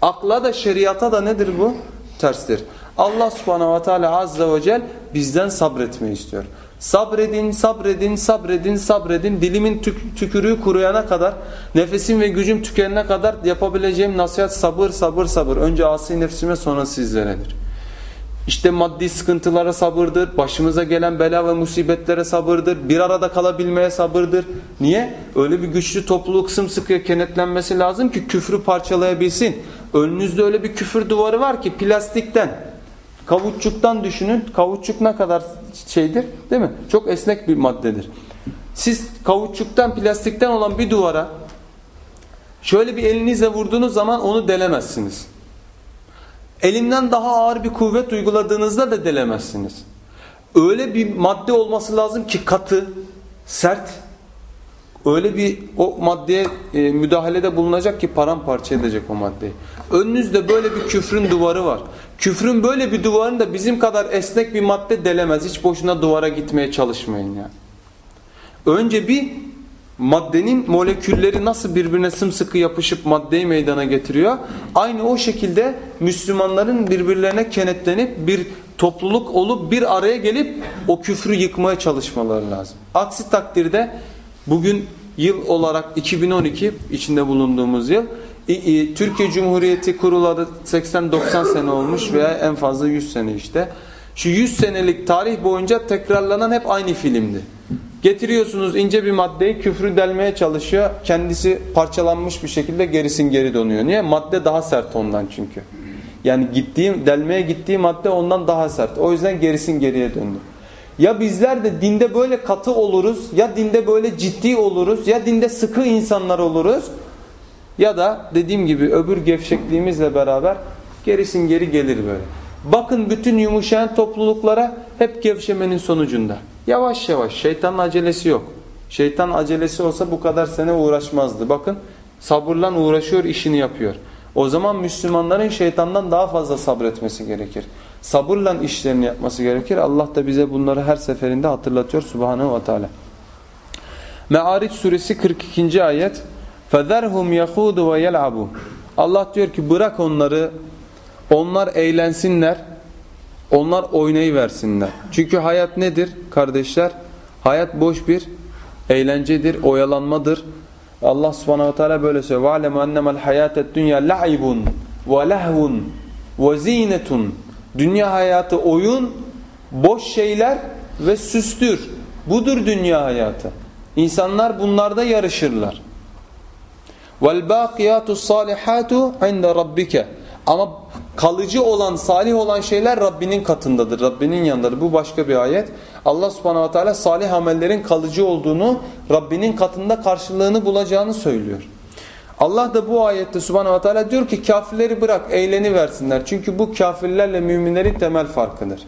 Akla da şeriata da nedir bu? Terstir. Allah subhanahu ve teala azze ve cel bizden sabretmeyi istiyor. Sabredin, sabredin, sabredin, sabredin. Dilimin tük tükürüğü kuruyana kadar, nefesim ve gücüm tükenene kadar yapabileceğim nasihat sabır, sabır, sabır. Önce asi nefsime sonra sizleredir. İşte maddi sıkıntılara sabırdır, başımıza gelen bela ve musibetlere sabırdır, bir arada kalabilmeye sabırdır. Niye? Öyle bir güçlü topluluk sımsıkıya kenetlenmesi lazım ki küfrü parçalayabilsin. Önünüzde öyle bir küfür duvarı var ki plastikten, kavuççuktan düşünün. Kavuççuk ne kadar şeydir değil mi? Çok esnek bir maddedir. Siz kavuççuktan, plastikten olan bir duvara şöyle bir elinizle vurduğunuz zaman onu delemezsiniz. Elinden daha ağır bir kuvvet uyguladığınızda da delemezsiniz. Öyle bir madde olması lazım ki katı, sert. Öyle bir o maddeye e, müdahalede bulunacak ki paramparça edecek o maddeyi. Önünüzde böyle bir küfrün duvarı var. Küfrün böyle bir duvarını da bizim kadar esnek bir madde delemez. Hiç boşuna duvara gitmeye çalışmayın yani. Önce bir maddenin molekülleri nasıl birbirine sımsıkı yapışıp maddeyi meydana getiriyor. Aynı o şekilde Müslümanların birbirlerine kenetlenip bir topluluk olup bir araya gelip o küfrü yıkmaya çalışmaları lazım. Aksi takdirde bugün yıl olarak 2012 içinde bulunduğumuz yıl Türkiye Cumhuriyeti kuruladı 80-90 sene olmuş veya en fazla 100 sene işte. Şu 100 senelik tarih boyunca tekrarlanan hep aynı filmdi. Getiriyorsunuz ince bir maddeyi küfrü delmeye çalışıyor. Kendisi parçalanmış bir şekilde gerisin geri dönüyor. Niye? Madde daha sert ondan çünkü. Yani gittiği, delmeye gittiği madde ondan daha sert. O yüzden gerisin geriye döndü. Ya bizler de dinde böyle katı oluruz, ya dinde böyle ciddi oluruz, ya dinde sıkı insanlar oluruz. Ya da dediğim gibi öbür gevşekliğimizle beraber gerisin geri gelir böyle. Bakın bütün yumuşayan topluluklara hep gevşemenin sonucunda. Yavaş yavaş şeytanın acelesi yok. Şeytan acelesi olsa bu kadar sene uğraşmazdı. Bakın sabırla uğraşıyor işini yapıyor. O zaman Müslümanların şeytandan daha fazla sabretmesi gerekir Sabırla işlerini yapması gerekir. Allah da bize bunları her seferinde hatırlatıyor Subhanahu ve Teala. Me'ariç suresi 42. ayet فَذَرْهُمْ يَخُودُ وَيَلْعَبُوا Allah diyor ki bırak onları, onlar eğlensinler, onlar oynayıversinler. Çünkü hayat nedir kardeşler? Hayat boş bir eğlencedir, oyalanmadır. Allah subhanahu teala böyle söylüyor. وَعْلَمُ أَنَّمَا الْحَيَاةَ الدُّنْيَا لَعِبٌ وَلَهْوٌ وَزِينَةٌ Dünya hayatı oyun, boş şeyler ve süstür. Budur dünya hayatı. İnsanlar bunlarda yarışırlar. وَالْبَاقِيَاتُ الصَّالِحَاتُ عِنْدَ رَبِّكَ Ama kalıcı olan, salih olan şeyler Rabbinin katındadır, Rabbinin yanındadır. Bu başka bir ayet. Allah subhanahu wa ta'ala salih amellerin kalıcı olduğunu, Rabbinin katında karşılığını bulacağını söylüyor. Allah da bu ayette subhanahu wa ta'ala diyor ki kafirleri bırak, eğleni versinler. Çünkü bu kafirlerle müminlerin temel farkıdır.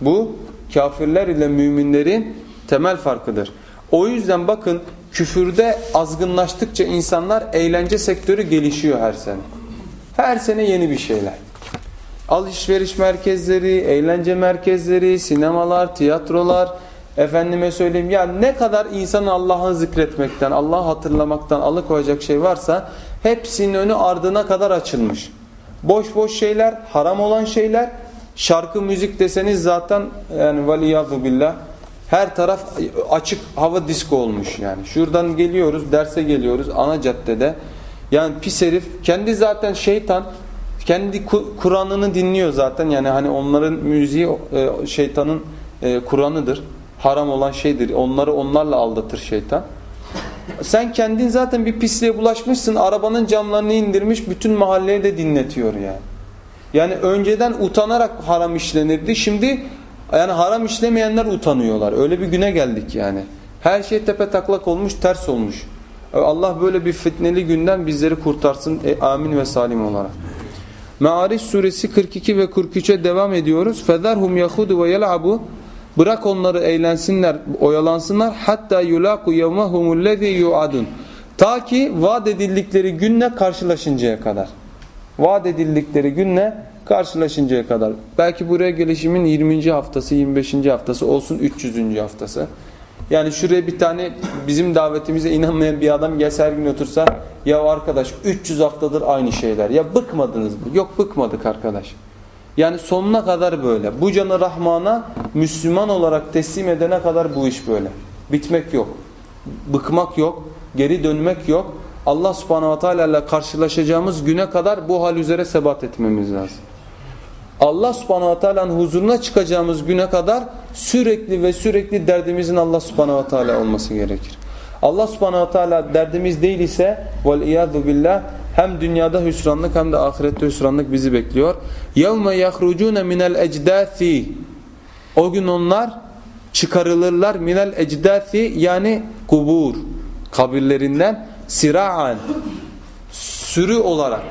Bu kafirler ile müminlerin temel farkıdır. O yüzden bakın küfürde azgınlaştıkça insanlar eğlence sektörü gelişiyor her sene. Her sene yeni bir şeyler. Alışveriş merkezleri, eğlence merkezleri, sinemalar, tiyatrolar, efendime söyleyeyim ya ne kadar insanı Allah'ı zikretmekten, Allah'ı hatırlamaktan alıkoyacak şey varsa hepsinin önü ardına kadar açılmış. Boş boş şeyler, haram olan şeyler, şarkı müzik deseniz zaten yani veliyadu billah her taraf açık hava disko olmuş yani. Şuradan geliyoruz, derse geliyoruz ana caddede. Yani pis herif kendi zaten şeytan kendi Kur'an'ını dinliyor zaten. Yani hani onların müziği e, şeytanın e, Kur'an'ıdır. Haram olan şeydir. Onları onlarla aldatır şeytan. Sen kendin zaten bir pisliğe bulaşmışsın. Arabanın camlarını indirmiş bütün mahalleye de dinletiyor yani. Yani önceden utanarak haram işlenirdi. Şimdi yani haram işlemeyenler utanıyorlar. Öyle bir güne geldik yani. Her şey tepe taklak olmuş, ters olmuş. Allah böyle bir fitneli günden bizleri kurtarsın. E, amin ve salim olarak. Me'ariç suresi 42 ve 43'e devam ediyoruz. Yahudu ve yel'abu Bırak onları eğlensinler, oyalansınlar. Hatta yulaku yevmehumullezî yu'adun. Ta ki vaat edildikleri günle karşılaşıncaya kadar. Vaat edildikleri günle karşılaşıncaya kadar. Belki buraya gelişimin 20. haftası, 25. haftası olsun 300. haftası. Yani şuraya bir tane bizim davetimize inanmayan bir adam gelse her gün otursa ya arkadaş 300 haftadır aynı şeyler. Ya bıkmadınız mı? Yok bıkmadık arkadaş. Yani sonuna kadar böyle. Bu canı Rahman'a Müslüman olarak teslim edene kadar bu iş böyle. Bitmek yok. Bıkmak yok. Geri dönmek yok. Allah subhanahu wa ta'ala ile karşılaşacağımız güne kadar bu hal üzere sebat etmemiz lazım. Allah subhanahu wa ta'ala'nın huzuruna çıkacağımız güne kadar sürekli ve sürekli derdimizin Allah subhanahu wa ta'ala olması gerekir. Allah subhanahu wa ta'ala derdimiz değil ise vel billah hem dünyada hüsranlık hem de ahirette hüsranlık bizi bekliyor. يَوْمَ يَخْرُجُونَ مِنَ الْاَجْدَاثِ O gün onlar çıkarılırlar minel ecdâthi yani kubur kabirlerinden sira'an sürü olarak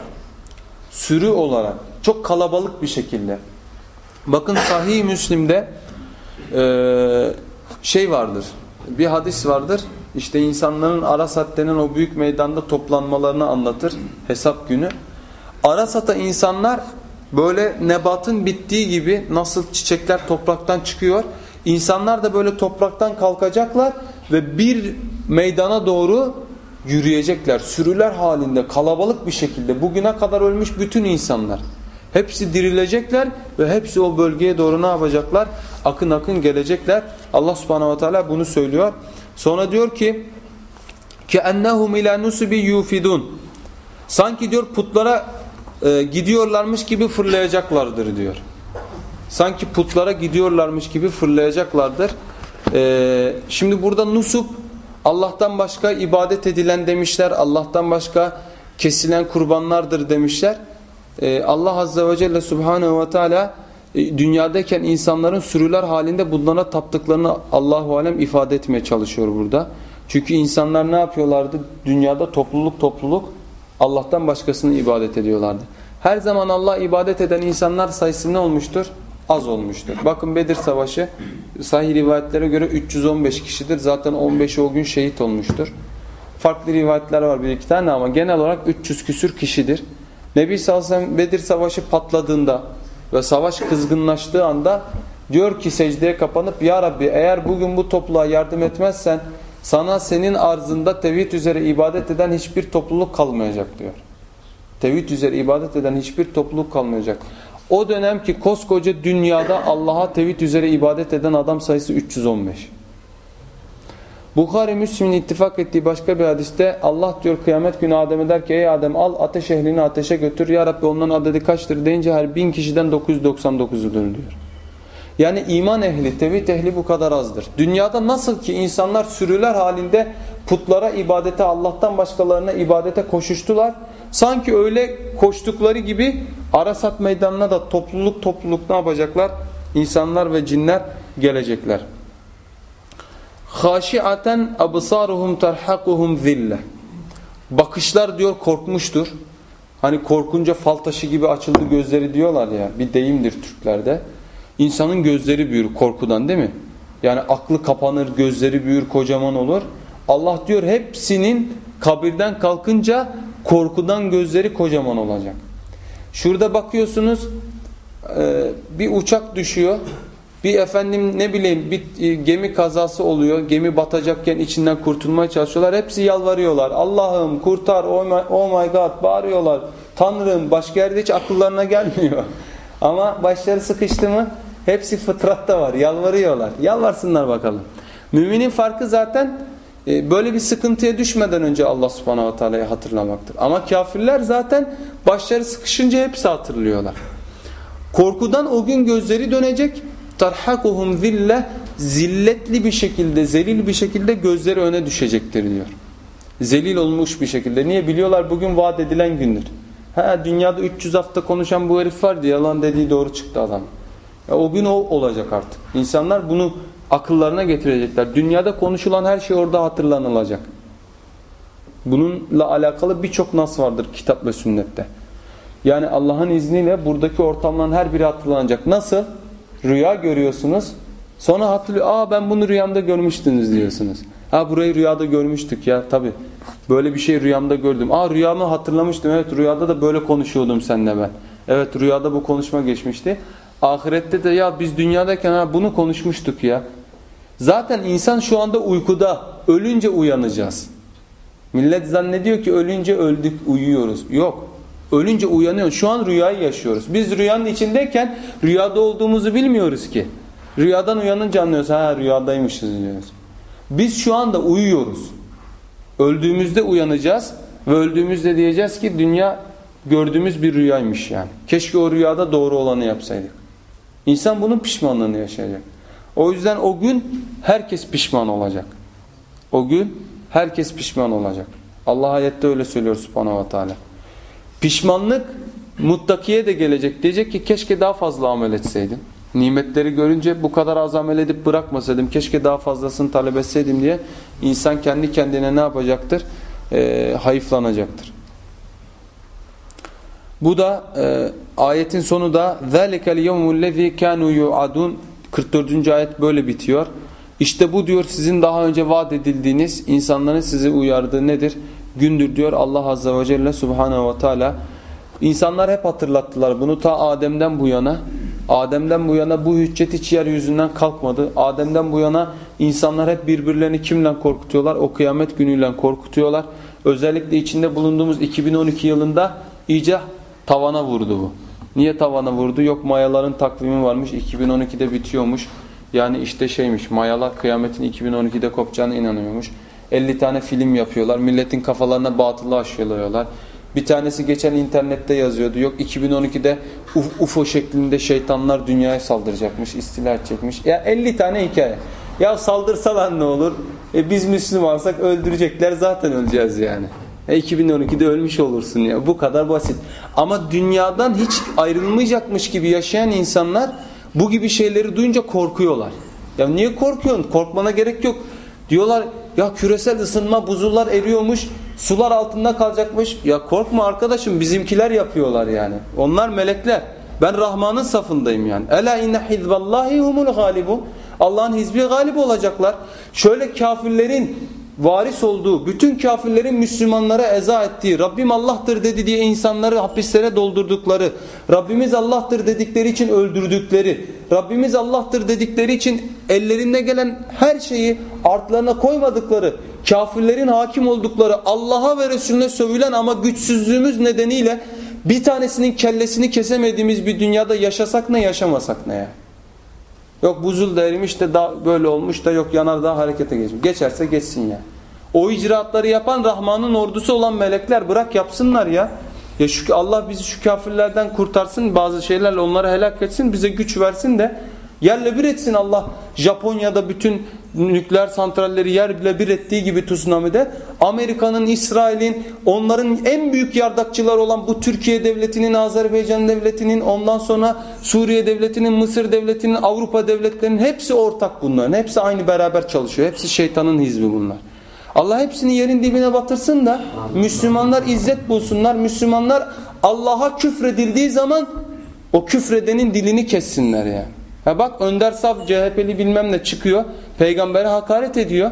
sürü olarak çok kalabalık bir şekilde. Bakın Sahih Müslim'de e, şey vardır. Bir hadis vardır. İşte insanların Arasat denen o büyük meydanda toplanmalarını anlatır. Hesap günü. Arasat'a insanlar böyle nebatın bittiği gibi nasıl çiçekler topraktan çıkıyor. İnsanlar da böyle topraktan kalkacaklar ve bir meydana doğru yürüyecekler. Sürüler halinde kalabalık bir şekilde bugüne kadar ölmüş bütün insanlar. Hepsi dirilecekler ve hepsi o bölgeye doğru ne yapacaklar? Akın akın gelecekler. Allah subhanahu wa ta'ala bunu söylüyor. Sonra diyor ki ki ennehum ila nusubi yufidun. Sanki diyor putlara e, gidiyorlarmış gibi fırlayacaklardır diyor. Sanki putlara gidiyorlarmış gibi fırlayacaklardır. E, şimdi burada nusup Allah'tan başka ibadet edilen demişler. Allah'tan başka kesilen kurbanlardır demişler. Ee, Allah Azze ve Celle Subhanahu ve Teala e, dünyadayken insanların sürüler halinde bunlara taptıklarını Allahu Alem ifade etmeye çalışıyor burada. Çünkü insanlar ne yapıyorlardı? Dünyada topluluk topluluk Allah'tan başkasını ibadet ediyorlardı. Her zaman Allah ibadet eden insanlar sayısı ne olmuştur? Az olmuştur. Bakın Bedir Savaşı sahih rivayetlere göre 315 kişidir. Zaten 15'i o gün şehit olmuştur. Farklı rivayetler var bir iki tane ama genel olarak 300 küsür kişidir. Nebi sallallahu aleyhi ve sellem Bedir Savaşı patladığında ve savaş kızgınlaştığı anda diyor ki secdeye kapanıp Ya Rabbi eğer bugün bu topluluğa yardım etmezsen sana senin arzında tevhid üzere ibadet eden hiçbir topluluk kalmayacak diyor. Tevhid üzere ibadet eden hiçbir topluluk kalmayacak. O dönemki koskoca dünyada Allah'a tevhid üzere ibadet eden adam sayısı 315. Bukhari Müslim'in ittifak ettiği başka bir hadiste Allah diyor kıyamet günü Adem'e der ki ey Adem al ateş ehlini ateşe götür. Ya Rabbi onların adedi kaçtır deyince her bin kişiden 999'udur diyor. Yani iman ehli, tevhid ehli bu kadar azdır. Dünyada nasıl ki insanlar sürüler halinde putlara ibadete Allah'tan başkalarına ibadete koşuştular. Sanki öyle koştukları gibi Arasat meydanına da topluluk topluluk ne yapacaklar? İnsanlar ve cinler gelecekler. Haşiaten absaruhum terhaquhum zille. Bakışlar diyor korkmuştur. Hani korkunca fal taşı gibi açıldı gözleri diyorlar ya. Bir deyimdir Türklerde. İnsanın gözleri büyür korkudan değil mi? Yani aklı kapanır, gözleri büyür, kocaman olur. Allah diyor hepsinin kabirden kalkınca korkudan gözleri kocaman olacak. Şurada bakıyorsunuz e, bir uçak düşüyor. Bir efendim ne bileyim bir e, gemi kazası oluyor. Gemi batacakken içinden kurtulmaya çalışıyorlar. Hepsi yalvarıyorlar. Allah'ım kurtar oh my, oh god bağırıyorlar. Tanrım başka yerde hiç akıllarına gelmiyor. Ama başları sıkıştı mı hepsi fıtratta var. Yalvarıyorlar. Yalvarsınlar bakalım. Müminin farkı zaten e, böyle bir sıkıntıya düşmeden önce Allah subhanahu wa ta'ala'yı hatırlamaktır. Ama kafirler zaten başları sıkışınca hepsi hatırlıyorlar. Korkudan o gün gözleri dönecek. Tarhakuhum zille zilletli bir şekilde, zelil bir şekilde gözleri öne düşecektir diyor. Zelil olmuş bir şekilde. Niye? Biliyorlar bugün vaat edilen gündür. Ha dünyada 300 hafta konuşan bu herif vardı. Yalan dediği doğru çıktı adam. Ya, o gün o olacak artık. İnsanlar bunu akıllarına getirecekler. Dünyada konuşulan her şey orada hatırlanılacak. Bununla alakalı birçok nas vardır kitap ve sünnette. Yani Allah'ın izniyle buradaki ortamların her biri hatırlanacak. Nasıl? Rüya görüyorsunuz. Sonra hatırlıyor. Aa ben bunu rüyamda görmüştünüz diyorsunuz. Ha burayı rüyada görmüştük ya tabi. Böyle bir şey rüyamda gördüm. Aa rüyamı hatırlamıştım. Evet rüyada da böyle konuşuyordum seninle ben. Evet rüyada bu konuşma geçmişti. Ahirette de ya biz dünyadayken ha bunu konuşmuştuk ya. Zaten insan şu anda uykuda. Ölünce uyanacağız. Millet zannediyor ki ölünce öldük uyuyoruz. Yok. Ölünce uyanıyoruz. Şu an rüyayı yaşıyoruz. Biz rüyanın içindeyken rüyada olduğumuzu bilmiyoruz ki. Rüyadan uyanınca anlıyoruz. Ha rüyadaymışız diyoruz. Biz şu anda uyuyoruz. Öldüğümüzde uyanacağız ve öldüğümüzde diyeceğiz ki dünya gördüğümüz bir rüyaymış yani. Keşke o rüyada doğru olanı yapsaydık. İnsan bunun pişmanlığını yaşayacak. O yüzden o gün herkes pişman olacak. O gün herkes pişman olacak. Allah ayette öyle söylüyor subhanahu wa ta'ala. Pişmanlık muttakiye de gelecek. Diyecek ki keşke daha fazla amel etseydim. Nimetleri görünce bu kadar az amel edip bırakmasaydım. Keşke daha fazlasını talep etseydim diye insan kendi kendine ne yapacaktır? Ee, hayıflanacaktır. Bu da e, ayetin sonu da ذَٰلِكَ الْيَوْمُ الَّذ۪ي كَانُوا يُعَدُونَ 44. ayet böyle bitiyor. İşte bu diyor sizin daha önce vaat edildiğiniz insanların sizi uyardığı nedir? Gündür diyor Allah Azze ve Celle Subhanahu ve Teala. İnsanlar hep hatırlattılar bunu ta Adem'den bu yana. Adem'den bu yana bu hüccet hiç yeryüzünden kalkmadı. Adem'den bu yana insanlar hep birbirlerini kimle korkutuyorlar? O kıyamet günüyle korkutuyorlar. Özellikle içinde bulunduğumuz 2012 yılında iyice tavana vurdu bu. Niye tavana vurdu? Yok mayaların takvimi varmış 2012'de bitiyormuş. Yani işte şeymiş mayalar kıyametin 2012'de kopacağına inanıyormuş. 50 tane film yapıyorlar. Milletin kafalarına batılı aşılıyorlar. Bir tanesi geçen internette yazıyordu. Yok 2012'de UFO şeklinde şeytanlar dünyaya saldıracakmış, istila edecekmiş. Ya 50 tane hikaye. Ya saldırsalar ne olur? E biz Müslümansak öldürecekler zaten öleceğiz yani. E 2012'de ölmüş olursun ya. Bu kadar basit. Ama dünyadan hiç ayrılmayacakmış gibi yaşayan insanlar bu gibi şeyleri duyunca korkuyorlar. Ya niye korkuyorsun? Korkmana gerek yok. Diyorlar ya küresel ısınma buzullar eriyormuş. Sular altında kalacakmış. Ya korkma arkadaşım bizimkiler yapıyorlar yani. Onlar melekler. Ben Rahman'ın safındayım yani. Ela inne hizballahi humul galibun. Allah'ın hizbi galip olacaklar. Şöyle kafirlerin varis olduğu, bütün kafirlerin Müslümanlara eza ettiği, Rabbim Allah'tır dedi diye insanları hapislere doldurdukları, Rabbimiz Allah'tır dedikleri için öldürdükleri, Rabbimiz Allah'tır dedikleri için ellerinde gelen her şeyi artlarına koymadıkları, kafirlerin hakim oldukları, Allah'a ve Resulüne sövülen ama güçsüzlüğümüz nedeniyle bir tanesinin kellesini kesemediğimiz bir dünyada yaşasak ne yaşamasak ne ya? Yok buzul da erimiş de daha böyle olmuş da yok yanar daha harekete geçmiş. Geçerse geçsin ya. O icraatları yapan Rahman'ın ordusu olan melekler bırak yapsınlar ya. Ya şu Allah bizi şu kafirlerden kurtarsın bazı şeylerle onları helak etsin bize güç versin de Yerle bir etsin Allah. Japonya'da bütün nükleer santralleri yerle bir ettiği gibi tsunami'de Amerika'nın, İsrail'in, onların en büyük yardakçıları olan bu Türkiye devletinin, Azerbaycan devletinin, ondan sonra Suriye devletinin, Mısır devletinin, Avrupa devletlerinin hepsi ortak bunların. Hepsi aynı beraber çalışıyor. Hepsi şeytanın hizbi bunlar. Allah hepsini yerin dibine batırsın da Müslümanlar izzet bulsunlar. Müslümanlar Allah'a küfredildiği zaman o küfredenin dilini kessinler yani. Ha bak Önder Saf CHP'li bilmem ne çıkıyor. Peygambere hakaret ediyor.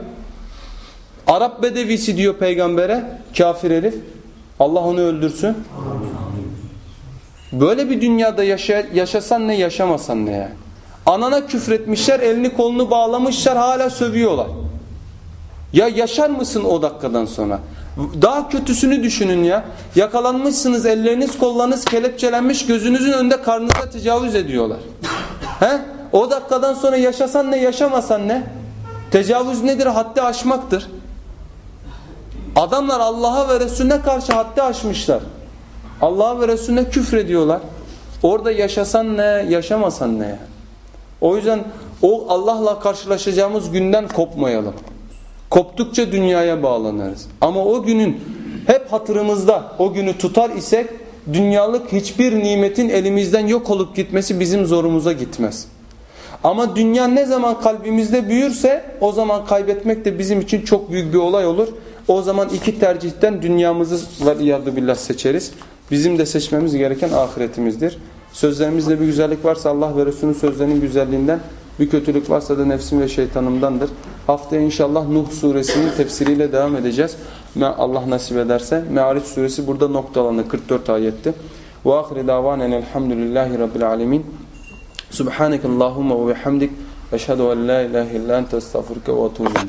Arap bedevisi diyor peygambere. Kafir herif. Allah onu öldürsün. Böyle bir dünyada yaşa yaşasan ne yaşamasan ne yani. Anana küfretmişler elini kolunu bağlamışlar hala sövüyorlar. Ya yaşar mısın o dakikadan sonra? Daha kötüsünü düşünün ya. Yakalanmışsınız elleriniz kollarınız kelepçelenmiş gözünüzün önünde karnınıza tecavüz ediyorlar. He? O dakikadan sonra yaşasan ne yaşamasan ne? Tecavüz nedir? Haddi aşmaktır. Adamlar Allah'a ve Resulüne karşı haddi aşmışlar. Allah'a ve Resulüne küfrediyorlar. Orada yaşasan ne, yaşamasan ne? O yüzden o Allah'la karşılaşacağımız günden kopmayalım. Koptukça dünyaya bağlanırız. Ama o günün hep hatırımızda o günü tutar isek dünyalık hiçbir nimetin elimizden yok olup gitmesi bizim zorumuza gitmez. Ama dünya ne zaman kalbimizde büyürse o zaman kaybetmek de bizim için çok büyük bir olay olur. O zaman iki tercihten dünyamızı billah seçeriz. Bizim de seçmemiz gereken ahiretimizdir. Sözlerimizde bir güzellik varsa Allah ve Resulünün sözlerinin güzelliğinden, bir kötülük varsa da nefsim ve şeytanımdandır. Haftaya inşallah Nuh suresinin tefsiriyle devam edeceğiz. Allah nasip ederse. Me'ariç suresi burada noktalandı 44 ayetti. Ve ahire davanen elhamdülillahi rabbil alemin. Subhaneke Allahumma ve bihamdik. Eşhedü en la ilahe illa ente estağfurke ve etûbü